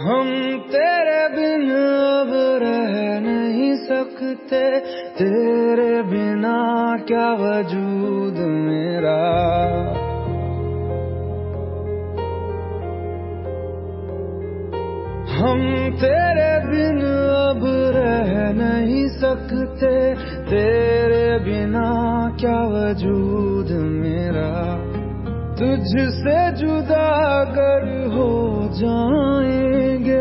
हम तेरे बिन अब रह नहीं सकते। तेरे बिना क्या वजूद मेरा? हम तेरे बिन अब रह नहीं सकते। तेरे बिना क्या वजूद मेरा? तुझसे जुदा कर हो जाएँगे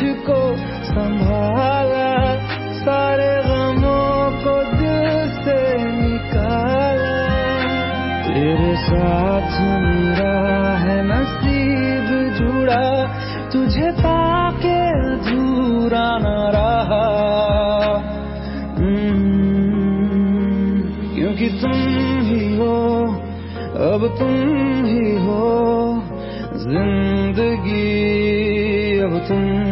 मुझको संभाला सारे गमों को दिल से निकाला। तेरे साथ मेरा है नसीब जुड़ा तुझे पाके न रहा। हम्म, क्योंकि तुम ही हो अब तुम ही हो ज़िंदगी अब तुम